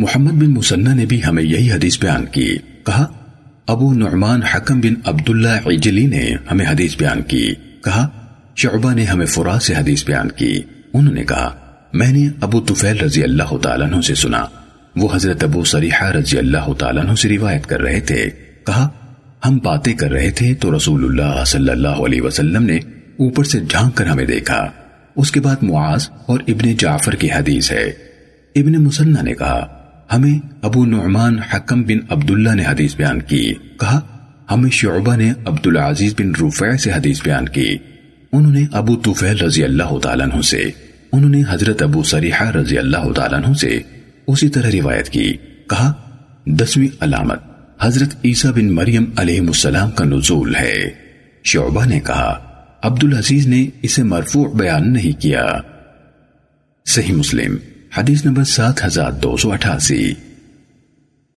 محمد بن مسنہ نے بھی ہمیں یہی حدیث بیان کی۔ کہا، ابو نعمان حکم بن عبداللہ عجلی نے ہمیں حدیث بیان کی۔ کہا، شعبہ نے ہمیں فرا سے حدیث بیان کی۔ انہوں نے کہا، میں نے ابو طفیل رضی اللہ تعالیٰ عنہ سے سنا۔ وہ حضرت ابو سریحہ رضی اللہ تعالیٰ عنہ سے روایت کر رہے تھے۔ کہا، ہم باتیں کر رہے تھے تو رسول اللہ صلی اللہ علیہ وسلم نے اوپر سے جھانک کر ہمیں دیکھا۔ اس کے بعد معاذ اور ابن جعفر کی حدیث ہے۔ ابن مسنہ نے کہا ہمیں ابو نعمان حکم بن عبداللہ نے حدیث بیان کی۔ کہا، ہمیں شعبہ نے عبدالعزیز بن رفع سے حدیث بیان کی۔ انہوں نے ابو طفیل رضی اللہ تعالیٰ عنہ سے، انہوں نے حضرت ابو سریحہ رضی اللہ تعالیٰ عنہ سے اسی طرح روایت کی۔ کہا، دسویں علامت، حضرت عیسیٰ بن مریم علیہ السلام کا نزول ہے۔ شعبہ نے کہا، عبدالعزیز نے اسے مرفوع بیان نہیں کیا۔ صحیح مسلم۔ حدیث نمبر سات ہزار دو سو اٹھاسی۔